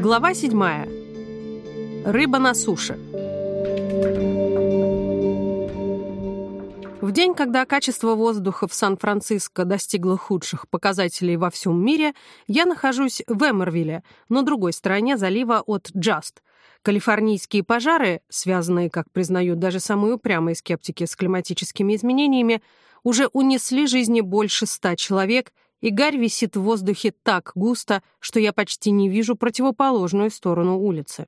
Глава 7. Рыба на суше. В день, когда качество воздуха в Сан-Франциско достигло худших показателей во всем мире, я нахожусь в Эмервилле, на другой стороне залива от Джаст. Калифорнийские пожары, связанные, как признают даже самые упрямые скептики с климатическими изменениями, уже унесли жизни больше ста человек и гарь висит в воздухе так густо, что я почти не вижу противоположную сторону улицы.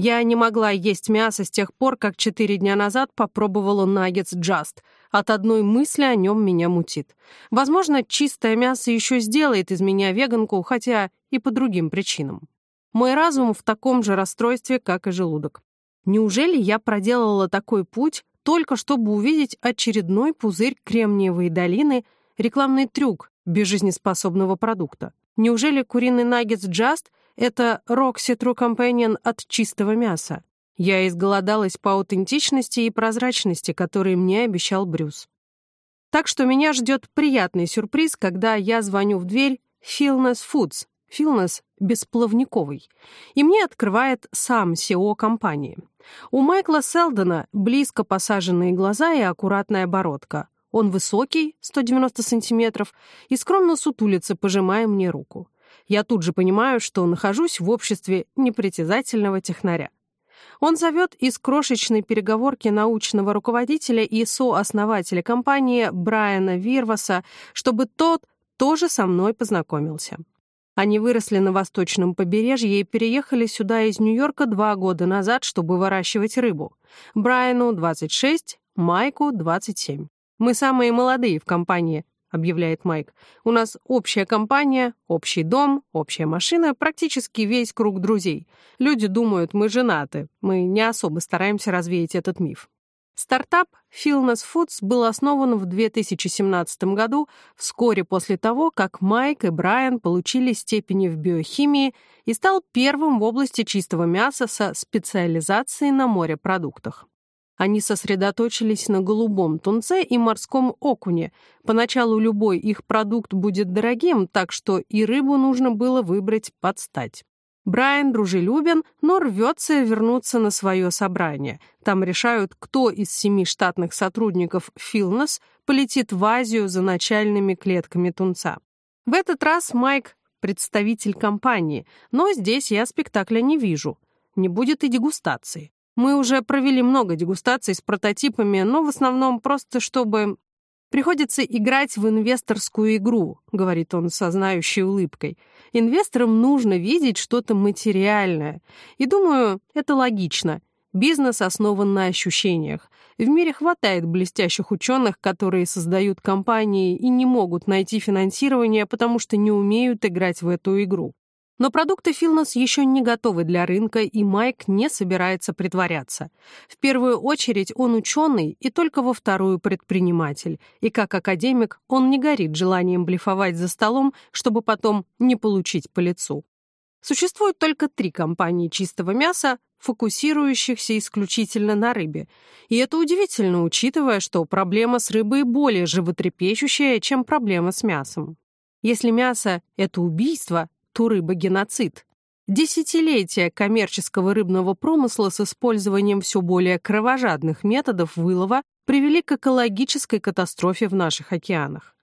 Я не могла есть мясо с тех пор, как четыре дня назад попробовала наггетс Just. От одной мысли о нем меня мутит. Возможно, чистое мясо еще сделает из меня веганку, хотя и по другим причинам. Мой разум в таком же расстройстве, как и желудок. Неужели я проделала такой путь, только чтобы увидеть очередной пузырь Кремниевой долины, рекламный трюк, безжизнеспособного продукта. Неужели куриный наггетс Just — это Roxy True Companion от чистого мяса? Я изголодалась по аутентичности и прозрачности, которые мне обещал Брюс. Так что меня ждет приятный сюрприз, когда я звоню в дверь Fillness Foods, Fillness бесплавниковый, и мне открывает сам SEO компании. У Майкла Селдона близко посаженные глаза и аккуратная бородка. Он высокий, 190 сантиметров, и скромно сутулится, пожимая мне руку. Я тут же понимаю, что нахожусь в обществе непритязательного технаря. Он зовет из крошечной переговорки научного руководителя и сооснователя компании Брайана Вирваса, чтобы тот тоже со мной познакомился. Они выросли на восточном побережье и переехали сюда из Нью-Йорка два года назад, чтобы выращивать рыбу. Брайану 26, Майку 27. «Мы самые молодые в компании», — объявляет Майк. «У нас общая компания, общий дом, общая машина, практически весь круг друзей. Люди думают, мы женаты. Мы не особо стараемся развеять этот миф». Стартап Fillness Foods был основан в 2017 году, вскоре после того, как Майк и Брайан получили степени в биохимии и стал первым в области чистого мяса со специализацией на морепродуктах. Они сосредоточились на голубом тунце и морском окуне. Поначалу любой их продукт будет дорогим, так что и рыбу нужно было выбрать под стать. Брайан дружелюбен, но рвется вернуться на свое собрание. Там решают, кто из семи штатных сотрудников Филнес полетит в Азию за начальными клетками тунца. В этот раз Майк — представитель компании, но здесь я спектакля не вижу. Не будет и дегустации. Мы уже провели много дегустаций с прототипами, но в основном просто чтобы... «Приходится играть в инвесторскую игру», — говорит он со знающей улыбкой. «Инвесторам нужно видеть что-то материальное. И думаю, это логично. Бизнес основан на ощущениях. В мире хватает блестящих ученых, которые создают компании и не могут найти финансирование, потому что не умеют играть в эту игру. Но продукты Филнос еще не готовы для рынка, и Майк не собирается притворяться. В первую очередь он ученый и только во вторую предприниматель. И как академик он не горит желанием блефовать за столом, чтобы потом не получить по лицу. Существует только три компании чистого мяса, фокусирующихся исключительно на рыбе. И это удивительно, учитывая, что проблема с рыбой более животрепещущая, чем проблема с мясом. Если мясо — это убийство, то рыба-геноцид. Десятилетия коммерческого рыбного промысла с использованием все более кровожадных методов вылова привели к экологической катастрофе в наших океанах.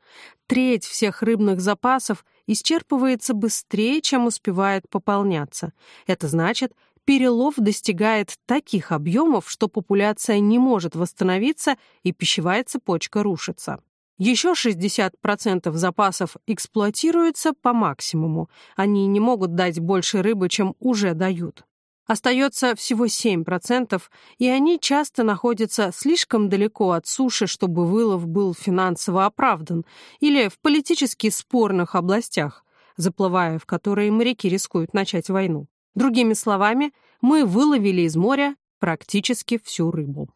Треть всех рыбных запасов исчерпывается быстрее, чем успевает пополняться. Это значит, перелов достигает таких объемов, что популяция не может восстановиться и пищевая цепочка рушится. Еще 60% запасов эксплуатируются по максимуму. Они не могут дать больше рыбы, чем уже дают. Остается всего 7%, и они часто находятся слишком далеко от суши, чтобы вылов был финансово оправдан, или в политически спорных областях, заплывая в которые моряки рискуют начать войну. Другими словами, мы выловили из моря практически всю рыбу.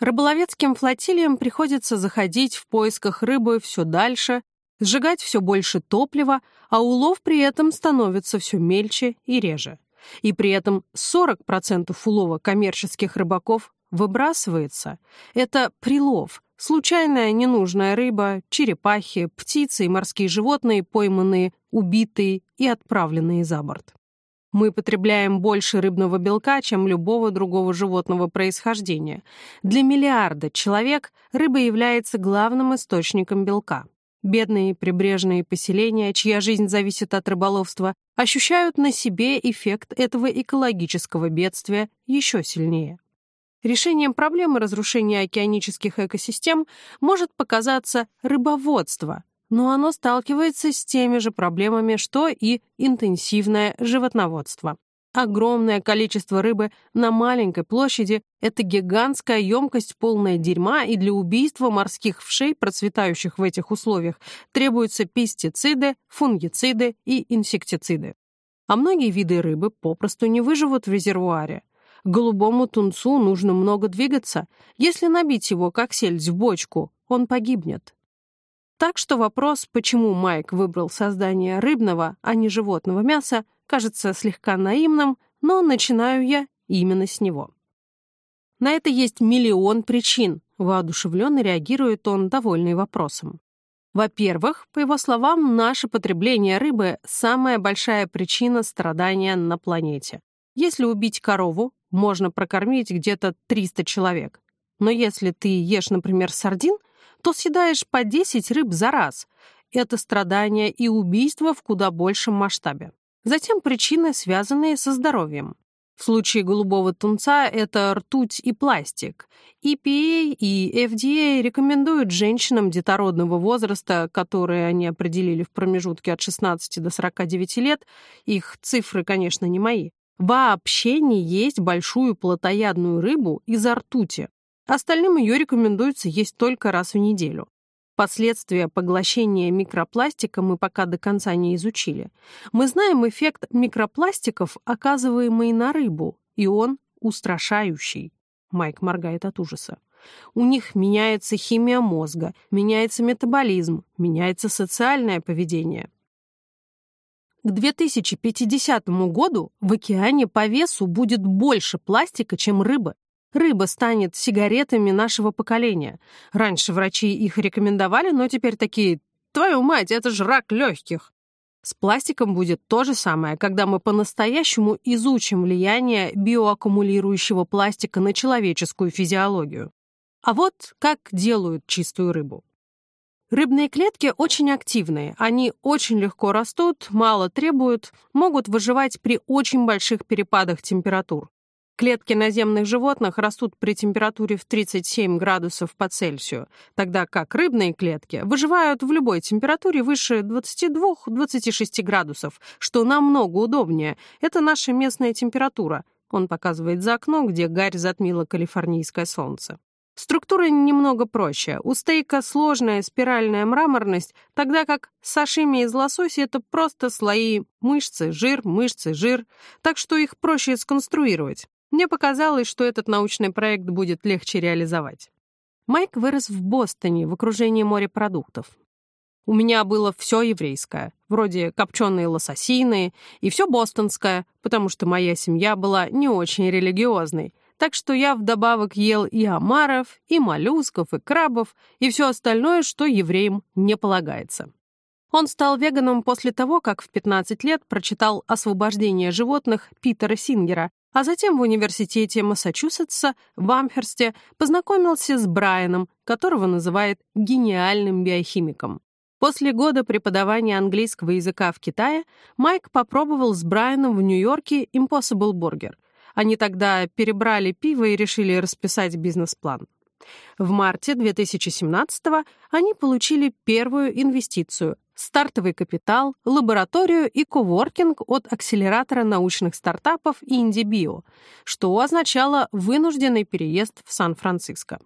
Рыболовецким флотилиям приходится заходить в поисках рыбы все дальше, сжигать все больше топлива, а улов при этом становится все мельче и реже. И при этом 40% улова коммерческих рыбаков выбрасывается. Это прилов, случайная ненужная рыба, черепахи, птицы и морские животные, пойманные, убитые и отправленные за борт. Мы потребляем больше рыбного белка, чем любого другого животного происхождения. Для миллиарда человек рыба является главным источником белка. Бедные прибрежные поселения, чья жизнь зависит от рыболовства, ощущают на себе эффект этого экологического бедствия еще сильнее. Решением проблемы разрушения океанических экосистем может показаться рыбоводство, но оно сталкивается с теми же проблемами, что и интенсивное животноводство. Огромное количество рыбы на маленькой площади – это гигантская емкость, полная дерьма, и для убийства морских вшей, процветающих в этих условиях, требуются пестициды, фунгициды и инсектициды. А многие виды рыбы попросту не выживут в резервуаре. Голубому тунцу нужно много двигаться. Если набить его, как сельдь, в бочку, он погибнет. Так что вопрос, почему Майк выбрал создание рыбного, а не животного мяса, кажется слегка наивным, но начинаю я именно с него. На это есть миллион причин, воодушевленно реагирует он, довольный вопросом. Во-первых, по его словам, наше потребление рыбы – самая большая причина страдания на планете. Если убить корову, можно прокормить где-то 300 человек. Но если ты ешь, например, сардин – то съедаешь по 10 рыб за раз. Это страдания и убийства в куда большем масштабе. Затем причины, связанные со здоровьем. В случае голубого тунца это ртуть и пластик. EPA и FDA рекомендуют женщинам детородного возраста, которые они определили в промежутке от 16 до 49 лет, их цифры, конечно, не мои, вообще не есть большую плотоядную рыбу из-за ртути. Остальным ее рекомендуется есть только раз в неделю. Последствия поглощения микропластика мы пока до конца не изучили. Мы знаем эффект микропластиков, оказываемый на рыбу, и он устрашающий. Майк моргает от ужаса. У них меняется химия мозга, меняется метаболизм, меняется социальное поведение. К 2050 году в океане по весу будет больше пластика, чем рыбы. Рыба станет сигаретами нашего поколения. Раньше врачи их рекомендовали, но теперь такие «Твою мать, это же рак легких!» С пластиком будет то же самое, когда мы по-настоящему изучим влияние биоаккумулирующего пластика на человеческую физиологию. А вот как делают чистую рыбу. Рыбные клетки очень активные, они очень легко растут, мало требуют, могут выживать при очень больших перепадах температур. Клетки наземных животных растут при температуре в 37 градусов по Цельсию, тогда как рыбные клетки выживают в любой температуре выше 22-26 градусов, что намного удобнее. Это наша местная температура. Он показывает за окно, где гарь затмила калифорнийское солнце. Структура немного проще. У стейка сложная спиральная мраморность, тогда как сашими из лосося — это просто слои мышцы, жир, мышцы, жир, так что их проще сконструировать. Мне показалось, что этот научный проект будет легче реализовать. Майк вырос в Бостоне в окружении морепродуктов. У меня было все еврейское, вроде копченые лососины, и все бостонское, потому что моя семья была не очень религиозной, так что я вдобавок ел и омаров, и моллюсков, и крабов, и все остальное, что евреям не полагается. Он стал веганом после того, как в 15 лет прочитал «Освобождение животных» Питера Сингера, а затем в университете Массачусетса в Амхерсте познакомился с Брайаном, которого называют гениальным биохимиком. После года преподавания английского языка в Китае Майк попробовал с Брайаном в Нью-Йорке Impossible Burger. Они тогда перебрали пиво и решили расписать бизнес-план. В марте 2017-го они получили первую инвестицию стартовый капитал, лабораторию и коворкинг от акселератора научных стартапов IndieBio, что означало вынужденный переезд в Сан-Франциско.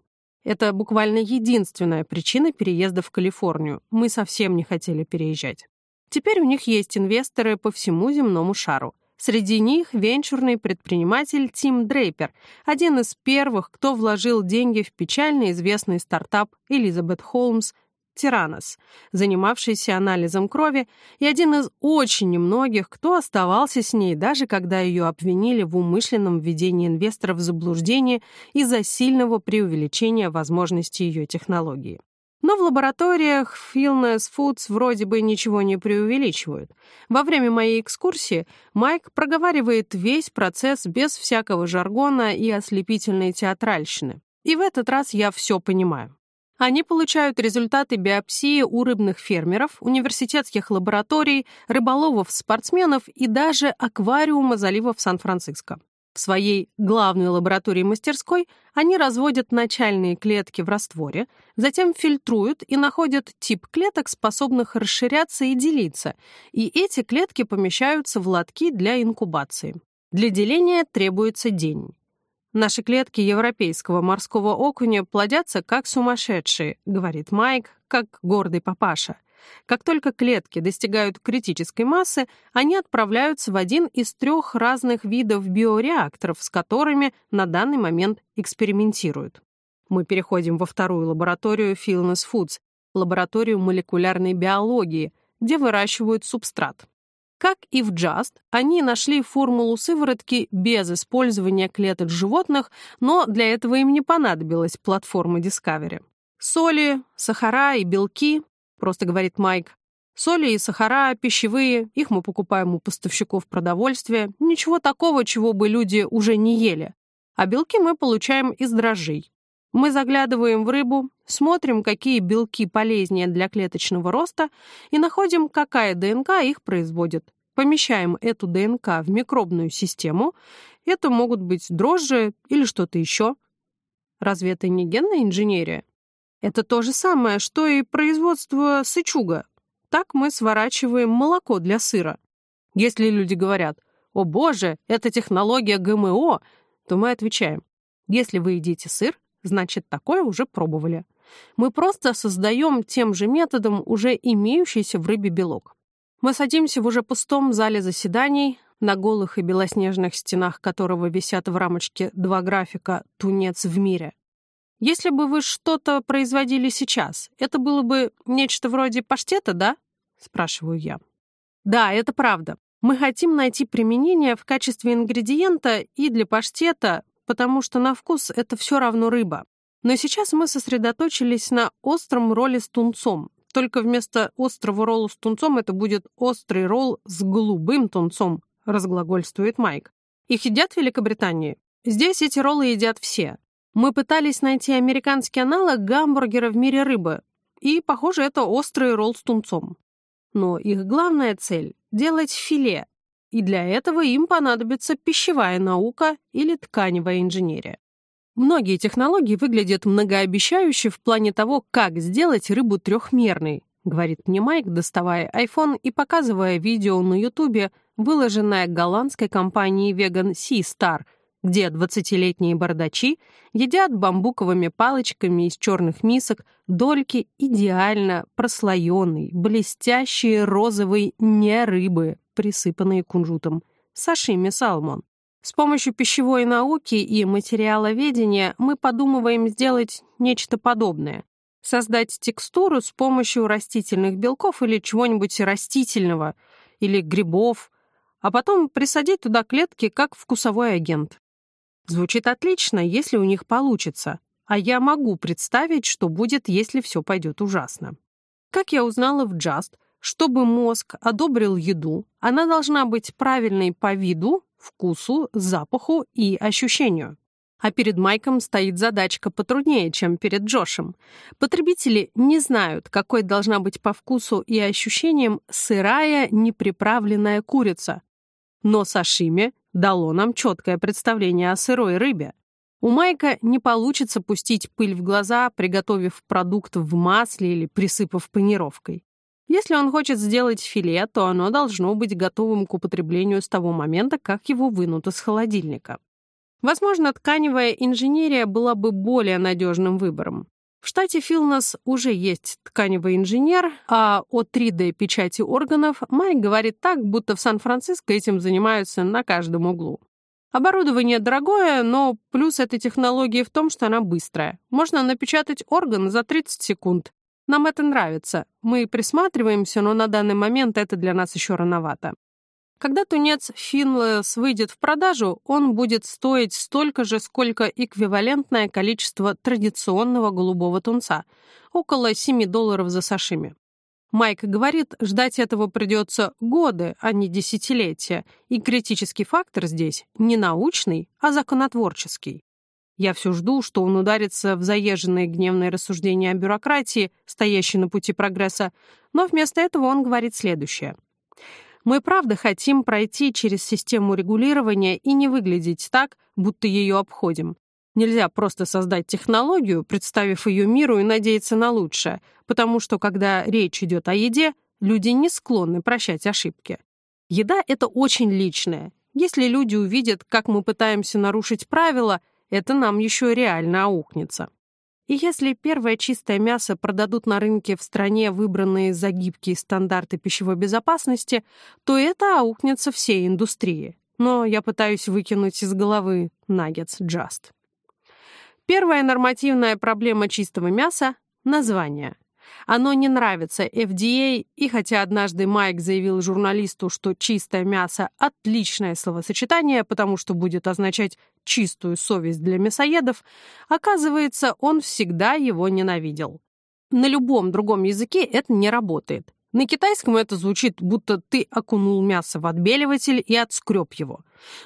Это буквально единственная причина переезда в Калифорнию. Мы совсем не хотели переезжать. Теперь у них есть инвесторы по всему земному шару. Среди них венчурный предприниматель Тим Дрейпер, один из первых, кто вложил деньги в печально известный стартап Элизабет Холмс Тиранос, занимавшийся анализом крови, и один из очень немногих, кто оставался с ней, даже когда ее обвинили в умышленном введении инвесторов в заблуждение из-за сильного преувеличения возможностей ее технологии. Но в лабораториях Fillness Foods вроде бы ничего не преувеличивают. Во время моей экскурсии Майк проговаривает весь процесс без всякого жаргона и ослепительной театральщины. И в этот раз я все понимаю. Они получают результаты биопсии у рыбных фермеров, университетских лабораторий, рыболовов-спортсменов и даже аквариума заливов Сан-Франциско. В своей главной лаборатории-мастерской они разводят начальные клетки в растворе, затем фильтруют и находят тип клеток, способных расширяться и делиться, и эти клетки помещаются в лотки для инкубации. Для деления требуется день. Наши клетки европейского морского окуня плодятся как сумасшедшие, говорит Майк, как гордый папаша. Как только клетки достигают критической массы, они отправляются в один из трех разных видов биореакторов, с которыми на данный момент экспериментируют. Мы переходим во вторую лабораторию Fillness Foods, лабораторию молекулярной биологии, где выращивают субстрат. Как и в Just, они нашли формулу сыворотки без использования клеток животных, но для этого им не понадобилась платформа Discovery. Соли, сахара и белки просто говорит Майк. Соли и сахара, пищевые, их мы покупаем у поставщиков продовольствия. Ничего такого, чего бы люди уже не ели. А белки мы получаем из дрожжей. Мы заглядываем в рыбу, смотрим, какие белки полезнее для клеточного роста, и находим, какая ДНК их производит. Помещаем эту ДНК в микробную систему. Это могут быть дрожжи или что-то еще. Разве это не генная инженерия? Это то же самое, что и производство сычуга. Так мы сворачиваем молоко для сыра. Если люди говорят «О боже, это технология ГМО», то мы отвечаем «Если вы едите сыр, значит, такое уже пробовали». Мы просто создаем тем же методом уже имеющийся в рыбе белок. Мы садимся в уже пустом зале заседаний, на голых и белоснежных стенах которого висят в рамочке два графика «Тунец в мире». Если бы вы что-то производили сейчас, это было бы нечто вроде паштета, да? Спрашиваю я. Да, это правда. Мы хотим найти применение в качестве ингредиента и для паштета, потому что на вкус это все равно рыба. Но сейчас мы сосредоточились на остром ролле с тунцом. Только вместо острого ролла с тунцом это будет острый ролл с голубым тунцом, разглагольствует Майк. Их едят в Великобритании. Здесь эти роллы едят все. Мы пытались найти американский аналог гамбургера в мире рыбы, и, похоже, это острый ролл с тунцом. Но их главная цель — делать филе, и для этого им понадобится пищевая наука или тканевая инженерия. Многие технологии выглядят многообещающе в плане того, как сделать рыбу трехмерной, говорит мне Майк, доставая iPhone и показывая видео на Ютубе, выложенное голландской компанией Vegan Sea Star — где 20-летние бардачи едят бамбуковыми палочками из черных мисок дольки идеально прослоенной, блестящей розовой не рыбы, присыпанные кунжутом, сашими салмон. С помощью пищевой науки и материаловедения мы подумываем сделать нечто подобное. Создать текстуру с помощью растительных белков или чего-нибудь растительного, или грибов, а потом присадить туда клетки как вкусовой агент. Звучит отлично, если у них получится, а я могу представить, что будет, если все пойдет ужасно. Как я узнала в Just, чтобы мозг одобрил еду, она должна быть правильной по виду, вкусу, запаху и ощущению. А перед Майком стоит задачка потруднее, чем перед Джошем. Потребители не знают, какой должна быть по вкусу и ощущениям сырая, неприправленная курица. Но сашими дало нам четкое представление о сырой рыбе. У Майка не получится пустить пыль в глаза, приготовив продукт в масле или присыпав панировкой. Если он хочет сделать филе, то оно должно быть готовым к употреблению с того момента, как его вынут из холодильника. Возможно, тканевая инженерия была бы более надежным выбором. В штате Филнес уже есть тканевый инженер, а о 3D-печати органов Майк говорит так, будто в Сан-Франциско этим занимаются на каждом углу. Оборудование дорогое, но плюс этой технологии в том, что она быстрая. Можно напечатать орган за 30 секунд. Нам это нравится. Мы присматриваемся, но на данный момент это для нас еще рановато. Когда тунец Финлес выйдет в продажу, он будет стоить столько же, сколько эквивалентное количество традиционного голубого тунца – около 7 долларов за сашими. Майк говорит, ждать этого придется годы, а не десятилетия, и критический фактор здесь не научный, а законотворческий. Я все жду, что он ударится в заезженные гневные рассуждения о бюрократии, стоящей на пути прогресса, но вместо этого он говорит следующее – мы правда хотим пройти через систему регулирования и не выглядеть так, будто ее обходим. Нельзя просто создать технологию, представив ее миру и надеяться на лучшее, потому что, когда речь идет о еде, люди не склонны прощать ошибки. Еда — это очень личное. Если люди увидят, как мы пытаемся нарушить правила, это нам еще реально аукнется. И если первое чистое мясо продадут на рынке в стране, выбранные за гибкие стандарты пищевой безопасности, то это аукнется всей индустрии. Но я пытаюсь выкинуть из головы Nuggets Just. Первая нормативная проблема чистого мяса — название. Оно не нравится FDA, и хотя однажды Майк заявил журналисту, что чистое мясо — отличное словосочетание, потому что будет означать чистую совесть для мясоедов, оказывается, он всегда его ненавидел. На любом другом языке это не работает. На китайском это звучит, будто ты окунул мясо в отбеливатель и отскреб его.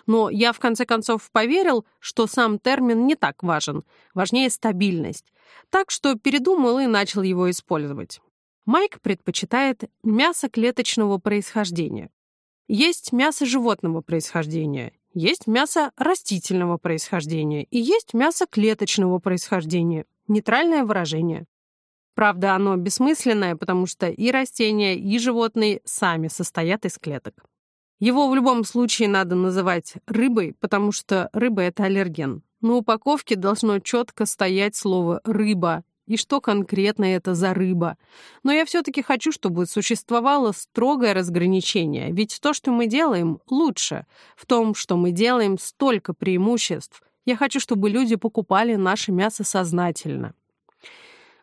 Но я в конце концов поверил, что сам термин не так важен, важнее стабильность. Так что передумал и начал его использовать. Майк предпочитает мясо клеточного происхождения. Есть мясо животного происхождения, есть мясо растительного происхождения и есть мясо клеточного происхождения. Нейтральное выражение. Правда, оно бессмысленное, потому что и растения, и животные сами состоят из клеток. Его в любом случае надо называть рыбой, потому что рыба — это аллерген. На упаковке должно четко стоять слово «рыба», и что конкретно это за рыба. Но я все-таки хочу, чтобы существовало строгое разграничение, ведь то, что мы делаем, лучше. В том, что мы делаем, столько преимуществ. Я хочу, чтобы люди покупали наше мясо сознательно.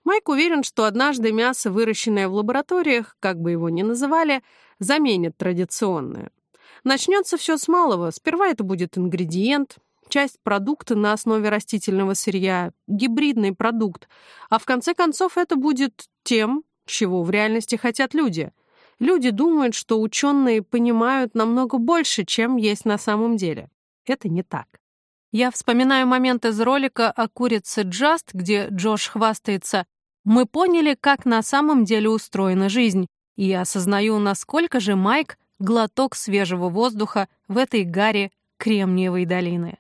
Майк уверен, что однажды мясо, выращенное в лабораториях, как бы его ни называли, заменит традиционное. Начнется все с малого. Сперва это будет ингредиент, часть продукта на основе растительного сырья, гибридный продукт, а в конце концов это будет тем, чего в реальности хотят люди. Люди думают, что ученые понимают намного больше, чем есть на самом деле. Это не так. Я вспоминаю момент из ролика о курице Джаст, где Джош хвастается. Мы поняли, как на самом деле устроена жизнь, и осознаю, насколько же Майк — глоток свежего воздуха в этой гаре Кремниевой долины.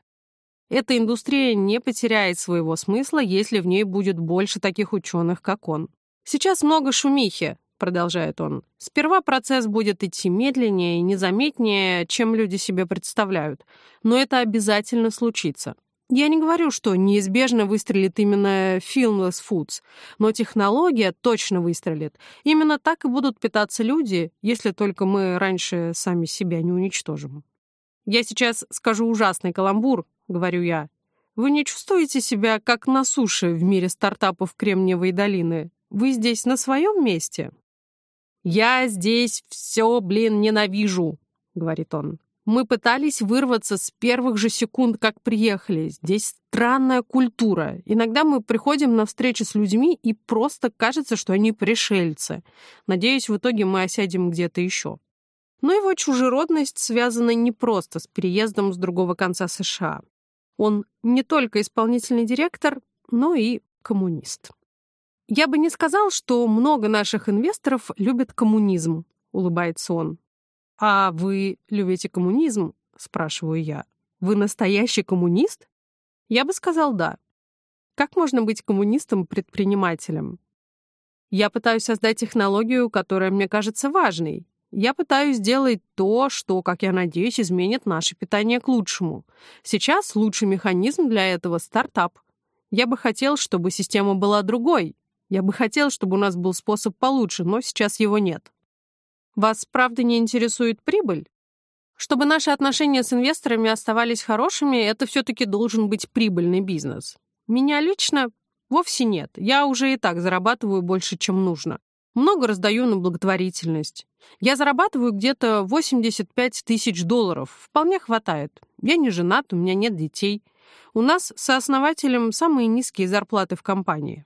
Эта индустрия не потеряет своего смысла, если в ней будет больше таких ученых, как он. Сейчас много шумихи, продолжает он. Сперва процесс будет идти медленнее и незаметнее, чем люди себе представляют, но это обязательно случится. Я не говорю, что неизбежно выстрелит именно Filmless Foods, но технология точно выстрелит. Именно так и будут питаться люди, если только мы раньше сами себя не уничтожим. Я сейчас скажу ужасный каламбур, говорю я. Вы не чувствуете себя как на суше в мире стартапов Кремниевой долины? Вы здесь на своем месте? «Я здесь все, блин, ненавижу», — говорит он. «Мы пытались вырваться с первых же секунд, как приехали. Здесь странная культура. Иногда мы приходим на встречи с людьми, и просто кажется, что они пришельцы. Надеюсь, в итоге мы осядем где-то еще». Но его чужеродность связана не просто с переездом с другого конца США. Он не только исполнительный директор, но и коммунист. «Я бы не сказал, что много наших инвесторов любят коммунизм», — улыбается он. «А вы любите коммунизм?» — спрашиваю я. «Вы настоящий коммунист?» Я бы сказал «да». Как можно быть коммунистом-предпринимателем? Я пытаюсь создать технологию, которая мне кажется важной. Я пытаюсь сделать то, что, как я надеюсь, изменит наше питание к лучшему. Сейчас лучший механизм для этого — стартап. Я бы хотел, чтобы система была другой, я бы хотел, чтобы у нас был способ получше, но сейчас его нет. Вас правда не интересует прибыль? Чтобы наши отношения с инвесторами оставались хорошими, это все-таки должен быть прибыльный бизнес. Меня лично вовсе нет. Я уже и так зарабатываю больше, чем нужно. Много раздаю на благотворительность. Я зарабатываю где-то 85 тысяч долларов. Вполне хватает. Я не женат, у меня нет детей. У нас со основателем самые низкие зарплаты в компании.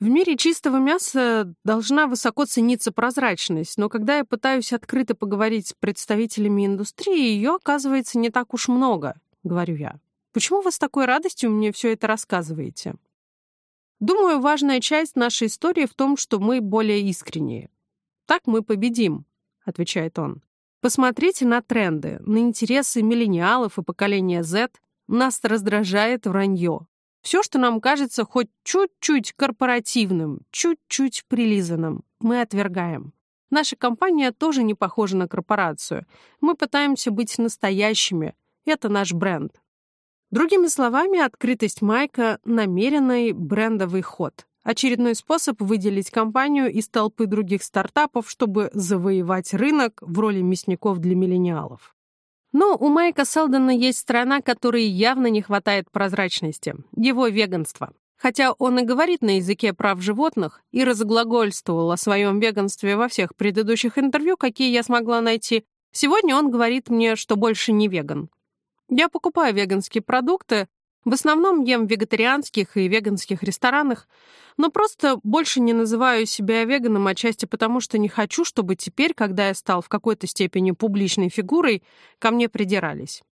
В мире чистого мяса должна высоко цениться прозрачность, но когда я пытаюсь открыто поговорить с представителями индустрии, ее оказывается не так уж много, говорю я. Почему вы с такой радостью мне все это рассказываете? Думаю, важная часть нашей истории в том, что мы более искренние. Так мы победим, отвечает он. Посмотрите на тренды, на интересы миллениалов и поколения Z. Нас раздражает вранье. Все, что нам кажется хоть чуть-чуть корпоративным, чуть-чуть прилизанным, мы отвергаем. Наша компания тоже не похожа на корпорацию. Мы пытаемся быть настоящими. Это наш бренд. Другими словами, открытость Майка — намеренный брендовый ход. Очередной способ выделить компанию из толпы других стартапов, чтобы завоевать рынок в роли мясников для миллениалов. Но у Майка Селдона есть сторона, которой явно не хватает прозрачности — его веганство. Хотя он и говорит на языке прав животных и разглагольствовал о своем веганстве во всех предыдущих интервью, какие я смогла найти, сегодня он говорит мне, что больше не веган. Я покупаю веганские продукты, в основном ем в вегетарианских и веганских ресторанах, но просто больше не называю себя веганом отчасти потому, что не хочу, чтобы теперь, когда я стал в какой-то степени публичной фигурой, ко мне придирались.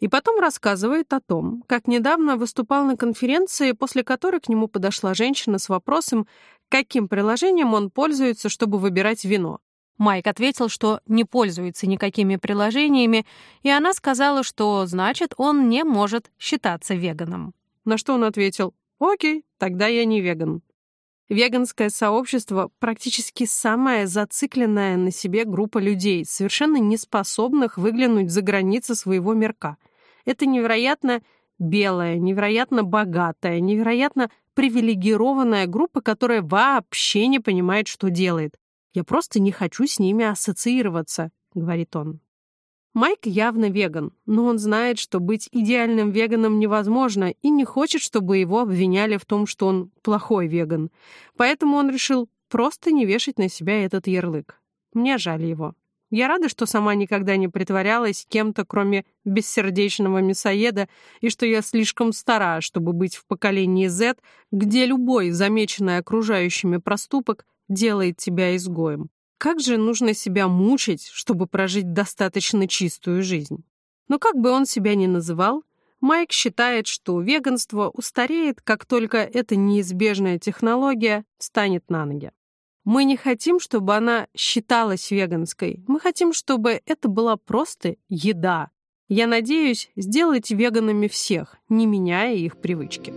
И потом рассказывает о том, как недавно выступал на конференции, после которой к нему подошла женщина с вопросом, каким приложением он пользуется, чтобы выбирать вино. Майк ответил, что не пользуется никакими приложениями, и она сказала, что значит, он не может считаться веганом. На что он ответил, «Окей, тогда я не веган». Веганское сообщество практически самая зацикленная на себе группа людей, совершенно не способных выглянуть за границы своего мирка. Это невероятно белая, невероятно богатая, невероятно привилегированная группа, которая вообще не понимает, что делает. Я просто не хочу с ними ассоциироваться», — говорит он. Майк явно веган, но он знает, что быть идеальным веганом невозможно и не хочет, чтобы его обвиняли в том, что он плохой веган. Поэтому он решил просто не вешать на себя этот ярлык. Мне жаль его. Я рада, что сама никогда не притворялась кем-то, кроме бессердечного мясоеда, и что я слишком стара, чтобы быть в поколении Z, где любой замеченный окружающими проступок делает тебя изгоем. Как же нужно себя мучить, чтобы прожить достаточно чистую жизнь? Но как бы он себя ни называл, Майк считает, что веганство устареет, как только эта неизбежная технология встанет на ноги. Мы не хотим, чтобы она считалась веганской. Мы хотим, чтобы это была просто еда. Я надеюсь сделать веганами всех, не меняя их привычки.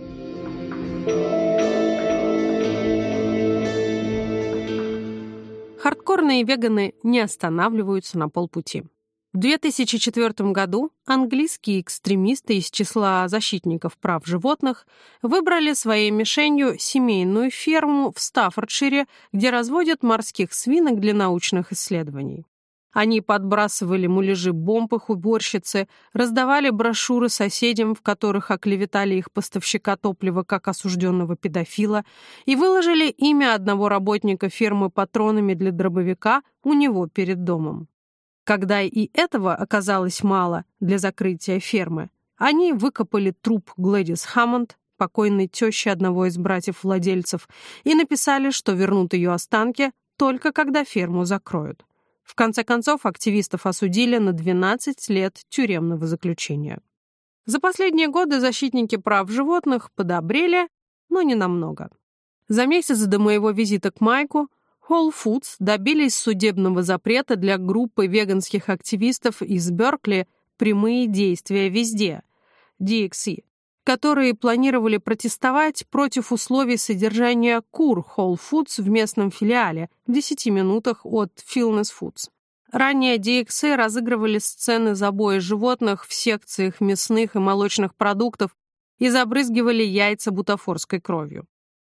Хардкорные веганы не останавливаются на полпути. В 2004 году английские экстремисты из числа защитников прав животных выбрали своей мишенью семейную ферму в Стаффордшире, где разводят морских свинок для научных исследований. Они подбрасывали муляжи бомб их уборщицы, раздавали брошюры соседям, в которых оклеветали их поставщика топлива как осужденного педофила, и выложили имя одного работника фермы патронами для дробовика у него перед домом. Когда и этого оказалось мало для закрытия фермы, они выкопали труп Глэдис Хаммонд, покойной тещи одного из братьев-владельцев, и написали, что вернут ее останки только когда ферму закроют. В конце концов, активистов осудили на 12 лет тюремного заключения. За последние годы защитники прав животных подобрели, но не намного. За месяц до моего визита к Майку Whole Foods добились судебного запрета для группы веганских активистов из Беркли «Прямые действия везде» DXE, которые планировали протестовать против условий содержания кур Whole Foods в местном филиале в 10 минутах от Fillness Foods. Ранее DXC разыгрывали сцены забоя животных в секциях мясных и молочных продуктов и забрызгивали яйца бутафорской кровью.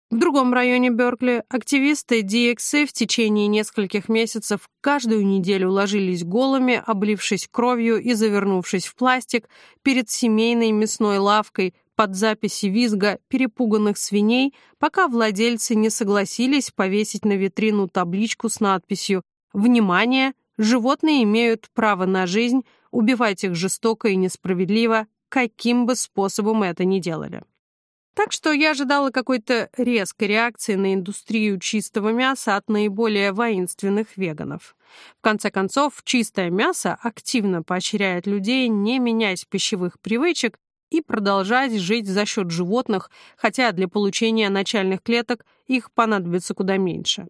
В другом районе Беркли активисты DXC в течение нескольких месяцев каждую неделю ложились голыми, облившись кровью и завернувшись в пластик перед семейной мясной лавкой, под записи визга перепуганных свиней, пока владельцы не согласились повесить на витрину табличку с надписью «Внимание! Животные имеют право на жизнь, убивать их жестоко и несправедливо, каким бы способом это ни делали». Так что я ожидала какой-то резкой реакции на индустрию чистого мяса от наиболее воинственных веганов. В конце концов, чистое мясо активно поощряет людей не менять пищевых привычек и продолжать жить за счет животных, хотя для получения начальных клеток их понадобится куда меньше.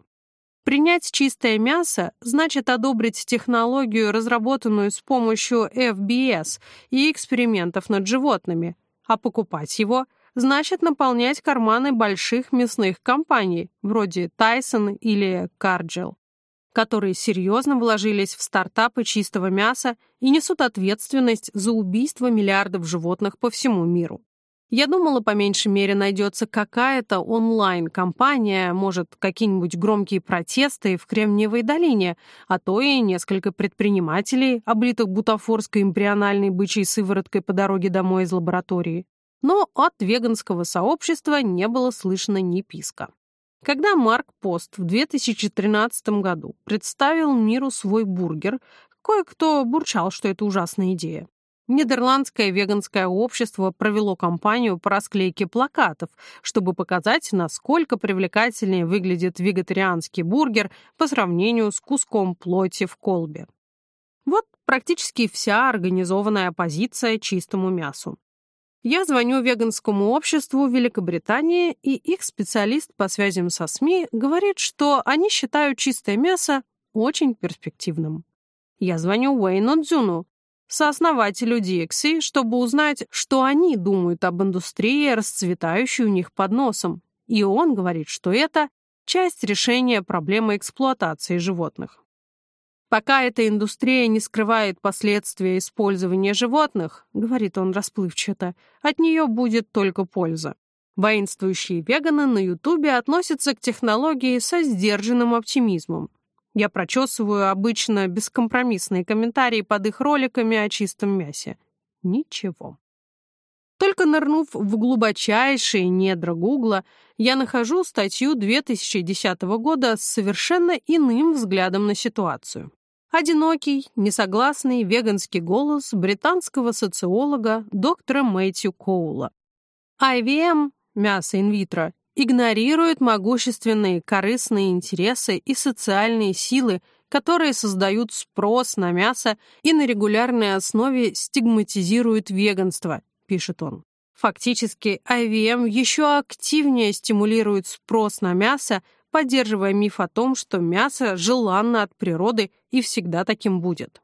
Принять чистое мясо значит одобрить технологию, разработанную с помощью FBS и экспериментов над животными, а покупать его – значит наполнять карманы больших мясных компаний, вроде Tyson или Cargill, которые серьезно вложились в стартапы чистого мяса и несут ответственность за убийство миллиардов животных по всему миру. Я думала, по меньшей мере найдется какая-то онлайн-компания, может, какие-нибудь громкие протесты в Кремниевой долине, а то и несколько предпринимателей, облитых бутафорской эмбриональной бычьей сывороткой по дороге домой из лаборатории но от веганского сообщества не было слышно ни писка. Когда Марк Пост в 2013 году представил миру свой бургер, кое-кто бурчал, что это ужасная идея. Нидерландское веганское общество провело кампанию по расклейке плакатов, чтобы показать, насколько привлекательнее выглядит вегетарианский бургер по сравнению с куском плоти в колбе. Вот практически вся организованная оппозиция чистому мясу. Я звоню веганскому обществу Великобритании, и их специалист по связям со СМИ говорит, что они считают чистое мясо очень перспективным. Я звоню Уэйну Дзюну, сооснователю DXC, чтобы узнать, что они думают об индустрии, расцветающей у них под носом. И он говорит, что это часть решения проблемы эксплуатации животных. Пока эта индустрия не скрывает последствия использования животных, говорит он расплывчато, от нее будет только польза. Воинствующие веганы на Ютубе относятся к технологии со сдержанным оптимизмом. Я прочесываю обычно бескомпромиссные комментарии под их роликами о чистом мясе. Ничего. Только нырнув в глубочайшие недра Гугла, я нахожу статью 2010 года с совершенно иным взглядом на ситуацию. Одинокий, несогласный веганский голос британского социолога доктора Мэтью Коула. IVM, мясо инвитро, игнорирует могущественные корыстные интересы и социальные силы, которые создают спрос на мясо и на регулярной основе стигматизируют веганство, пишет он. Фактически, IVM еще активнее стимулирует спрос на мясо, поддерживая миф о том, что мясо желанно от природы и всегда таким будет.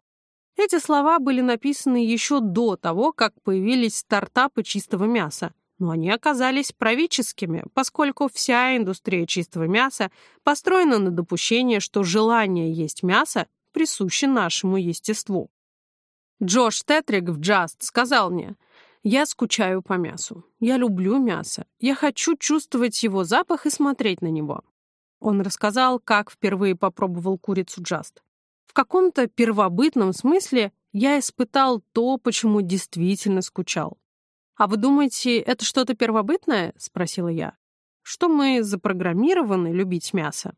Эти слова были написаны еще до того, как появились стартапы чистого мяса, но они оказались правительскими, поскольку вся индустрия чистого мяса построена на допущении, что желание есть мясо присуще нашему естеству. Джош Тетрик в Just сказал мне, «Я скучаю по мясу. Я люблю мясо. Я хочу чувствовать его запах и смотреть на него. Он рассказал, как впервые попробовал курицу Джаст. В каком-то первобытном смысле я испытал то, почему действительно скучал. «А вы думаете, это что-то первобытное?» — спросила я. «Что мы запрограммированы любить мясо?»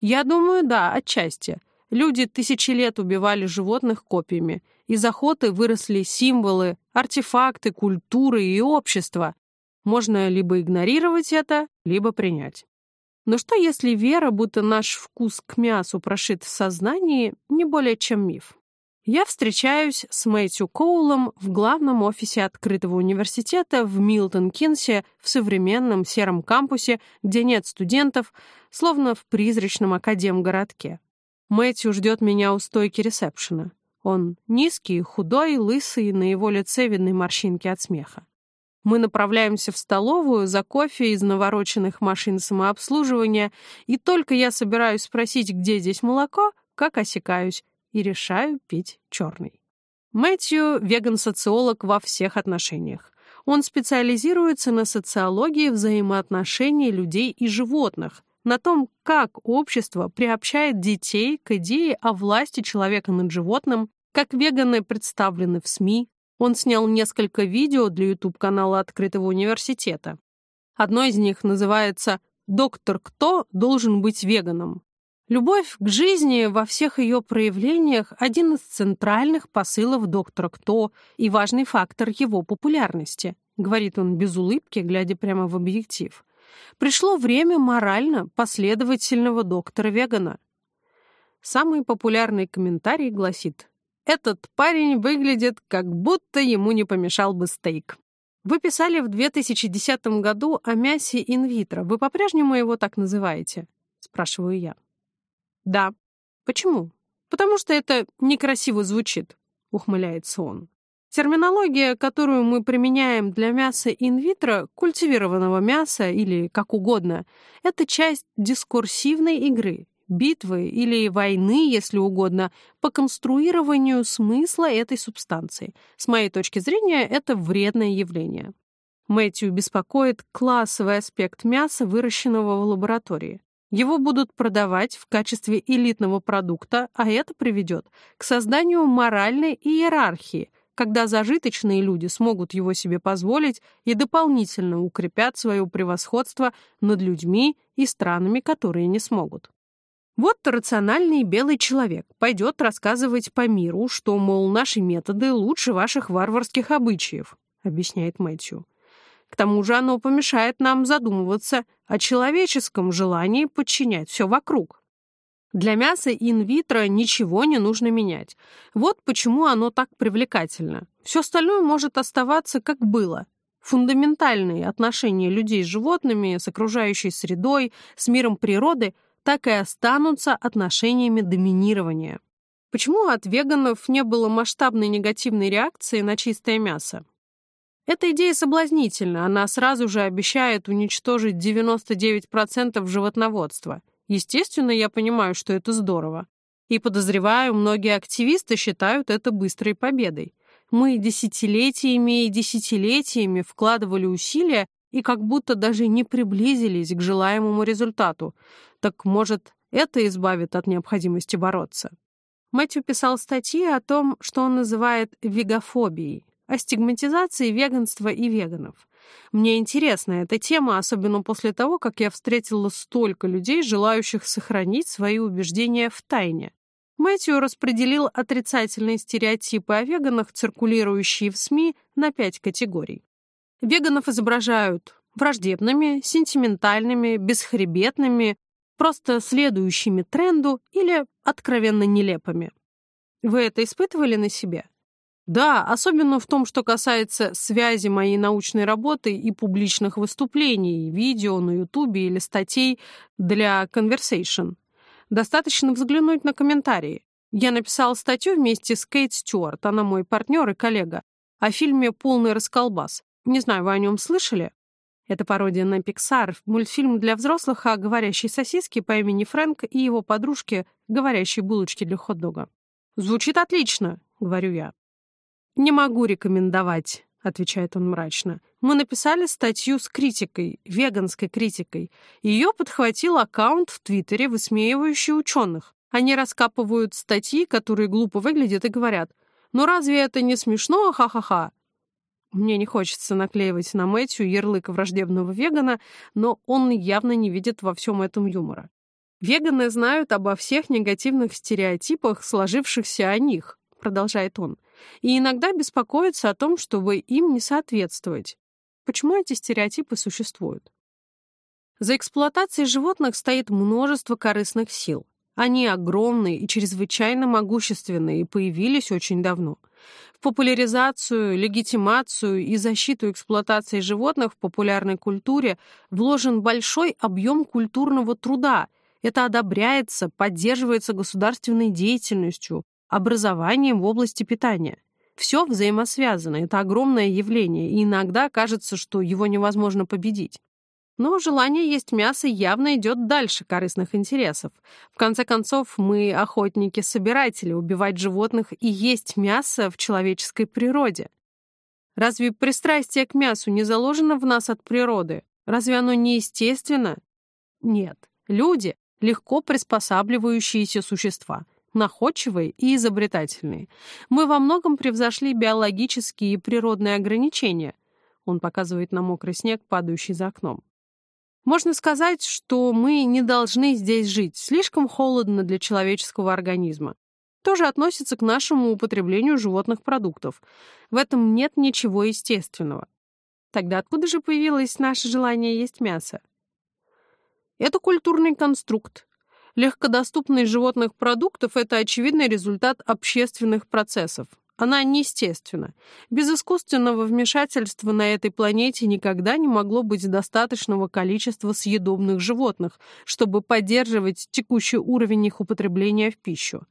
«Я думаю, да, отчасти. Люди тысячи лет убивали животных копьями. Из охоты выросли символы, артефакты, культуры и общество. Можно либо игнорировать это, либо принять. Но что если вера, будто наш вкус к мясу прошит в сознании, не более чем миф? Я встречаюсь с Мэтью Коулом в главном офисе открытого университета в Милтон-Кинсе в современном сером кампусе, где нет студентов, словно в призрачном академгородке. Мэтью ждет меня у стойки ресепшена. Он низкий, худой, лысый, на его лице видны морщинки от смеха. Мы направляемся в столовую за кофе из навороченных машин самообслуживания, и только я собираюсь спросить, где здесь молоко, как осекаюсь, и решаю пить черный. Мэтью — веган-социолог во всех отношениях. Он специализируется на социологии взаимоотношений людей и животных, на том, как общество приобщает детей к идее о власти человека над животным, как веганы представлены в СМИ, Он снял несколько видео для YouTube-канала Открытого университета. Одно из них называется «Доктор Кто должен быть веганом?». Любовь к жизни во всех ее проявлениях – один из центральных посылов доктора Кто и важный фактор его популярности, говорит он без улыбки, глядя прямо в объектив. Пришло время морально последовательного доктора Вегана. Самый популярный комментарий гласит «Этот парень выглядит, как будто ему не помешал бы стейк». Вы писали в 2010 году о мясе инвитро. Вы по-прежнему его так называете? Спрашиваю я. Да. Почему? Потому что это некрасиво звучит, ухмыляется он. Терминология, которую мы применяем для мяса инвитро, культивированного мяса или как угодно, это часть дискурсивной игры, битвы или войны, если угодно, по конструированию смысла этой субстанции. С моей точки зрения, это вредное явление. Мэтью беспокоит классовый аспект мяса, выращенного в лаборатории. Его будут продавать в качестве элитного продукта, а это приведет к созданию моральной иерархии, когда зажиточные люди смогут его себе позволить и дополнительно укрепят свое превосходство над людьми и странами, которые не смогут. Вот рациональный белый человек пойдет рассказывать по миру, что, мол, наши методы лучше ваших варварских обычаев, объясняет Мэтью. К тому же оно помешает нам задумываться о человеческом желании подчинять все вокруг. Для мяса инвитро ничего не нужно менять. Вот почему оно так привлекательно. Все остальное может оставаться как было. Фундаментальные отношения людей с животными, с окружающей средой, с миром природы так и останутся отношениями доминирования. Почему от веганов не было масштабной негативной реакции на чистое мясо? Эта идея соблазнительна, она сразу же обещает уничтожить 99% животноводства. Естественно, я понимаю, что это здорово. И подозреваю, многие активисты считают это быстрой победой. Мы десятилетиями и десятилетиями вкладывали усилия и как будто даже не приблизились к желаемому результату. Так, может, это избавит от необходимости бороться? Мэтью писал статьи о том, что он называет вегофобией о стигматизации веганства и веганов. Мне интересна эта тема, особенно после того, как я встретила столько людей, желающих сохранить свои убеждения в тайне. Мэтью распределил отрицательные стереотипы о веганах, циркулирующие в СМИ, на пять категорий. Веганов изображают враждебными, сентиментальными, бесхребетными, просто следующими тренду или откровенно нелепыми. Вы это испытывали на себе? Да, особенно в том, что касается связи моей научной работы и публичных выступлений, видео на Ютубе или статей для Conversation. Достаточно взглянуть на комментарии. Я написал статью вместе с Кейт Стюарт, она мой партнер и коллега, о фильме «Полный расколбас». Не знаю, вы о нем слышали? Это пародия на Pixar, мультфильм для взрослых о говорящей сосиске по имени Фрэнк и его подружке, говорящей булочки для хот-дога. «Звучит отлично», — говорю я. «Не могу рекомендовать», — отвечает он мрачно. «Мы написали статью с критикой, веганской критикой. Ее подхватил аккаунт в Твиттере, высмеивающий ученых. Они раскапывают статьи, которые глупо выглядят, и говорят, «Ну разве это не смешно? Ха-ха-ха!» Мне не хочется наклеивать на Мэтью ярлык враждебного вегана, но он явно не видит во всем этом юмора. Веганы знают обо всех негативных стереотипах, сложившихся о них, продолжает он и иногда беспокоятся о том, чтобы им не соответствовать. Почему эти стереотипы существуют? За эксплуатацией животных стоит множество корыстных сил. Они огромные и чрезвычайно могущественные и появились очень давно. В популяризацию, легитимацию и защиту эксплуатации животных в популярной культуре вложен большой объем культурного труда. Это одобряется, поддерживается государственной деятельностью, образованием в области питания. Все взаимосвязано, это огромное явление, и иногда кажется, что его невозможно победить. Но желание есть мясо явно идет дальше корыстных интересов. В конце концов, мы охотники-собиратели, убивать животных и есть мясо в человеческой природе. Разве пристрастие к мясу не заложено в нас от природы? Разве оно не естественно? Нет. Люди — легко приспосабливающиеся существа. находчивые и изобретательные. Мы во многом превзошли биологические и природные ограничения. Он показывает на мокрый снег, падающий за окном. Можно сказать, что мы не должны здесь жить. Слишком холодно для человеческого организма. Тоже относится к нашему употреблению животных продуктов. В этом нет ничего естественного. Тогда откуда же появилось наше желание есть мясо? Это культурный конструкт. Легкодоступность животных продуктов – это очевидный результат общественных процессов. Она неестественна. Без искусственного вмешательства на этой планете никогда не могло быть достаточного количества съедобных животных, чтобы поддерживать текущий уровень их употребления в пищу.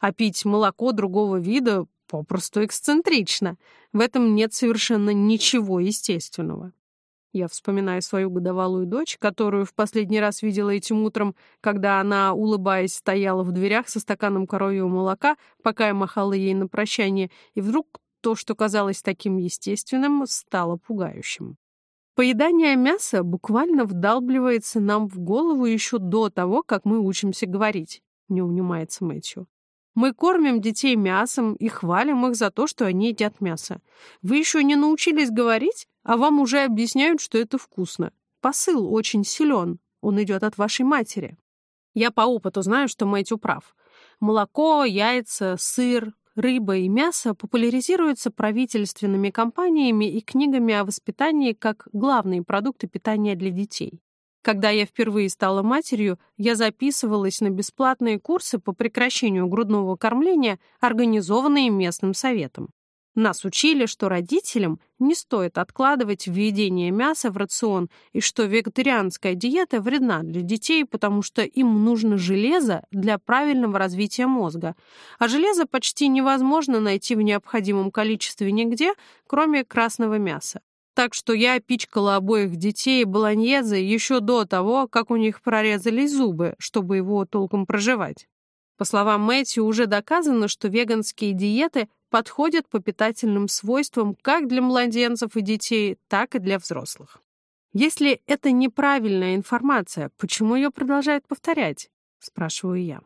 А пить молоко другого вида попросту эксцентрично. В этом нет совершенно ничего естественного. Я вспоминаю свою годовалую дочь, которую в последний раз видела этим утром, когда она, улыбаясь, стояла в дверях со стаканом коровьего молока, пока я махала ей на прощание, и вдруг то, что казалось таким естественным, стало пугающим. Поедание мяса буквально вдалбливается нам в голову еще до того, как мы учимся говорить, не унимается Мэтью. Мы кормим детей мясом и хвалим их за то, что они едят мясо. Вы еще не научились говорить, а вам уже объясняют, что это вкусно. Посыл очень силен. Он идет от вашей матери. Я по опыту знаю, что Мэтью прав. Молоко, яйца, сыр, рыба и мясо популяризируются правительственными компаниями и книгами о воспитании как главные продукты питания для детей. Когда я впервые стала матерью, я записывалась на бесплатные курсы по прекращению грудного кормления, организованные местным советом. Нас учили, что родителям не стоит откладывать введение мяса в рацион и что вегетарианская диета вредна для детей, потому что им нужно железо для правильного развития мозга. А железо почти невозможно найти в необходимом количестве нигде, кроме красного мяса. Так что я пичкала обоих детей болоньезе еще до того, как у них прорезались зубы, чтобы его толком проживать. По словам Мэтью, уже доказано, что веганские диеты подходят по питательным свойствам как для младенцев и детей, так и для взрослых. Если это неправильная информация, почему ее продолжают повторять? Спрашиваю я.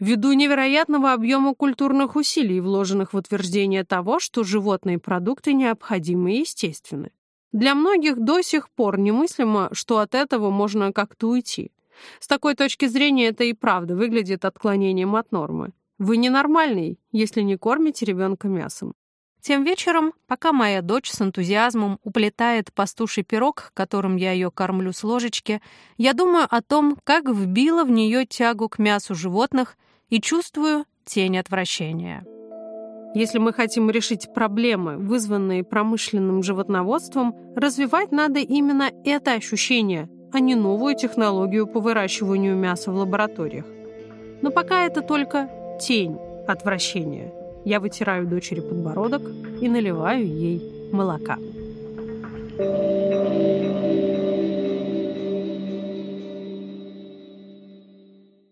Ввиду невероятного объема культурных усилий, вложенных в утверждение того, что животные продукты необходимы и естественны. Для многих до сих пор немыслимо, что от этого можно как-то уйти. С такой точки зрения это и правда выглядит отклонением от нормы. Вы ненормальный, если не кормите ребенка мясом. Тем вечером, пока моя дочь с энтузиазмом уплетает пастуший пирог, которым я ее кормлю с ложечки, я думаю о том, как вбила в нее тягу к мясу животных и чувствую тень отвращения. Если мы хотим решить проблемы, вызванные промышленным животноводством, развивать надо именно это ощущение, а не новую технологию по выращиванию мяса в лабораториях. Но пока это только тень отвращения. Я вытираю дочери подбородок и наливаю ей молока. Thank you.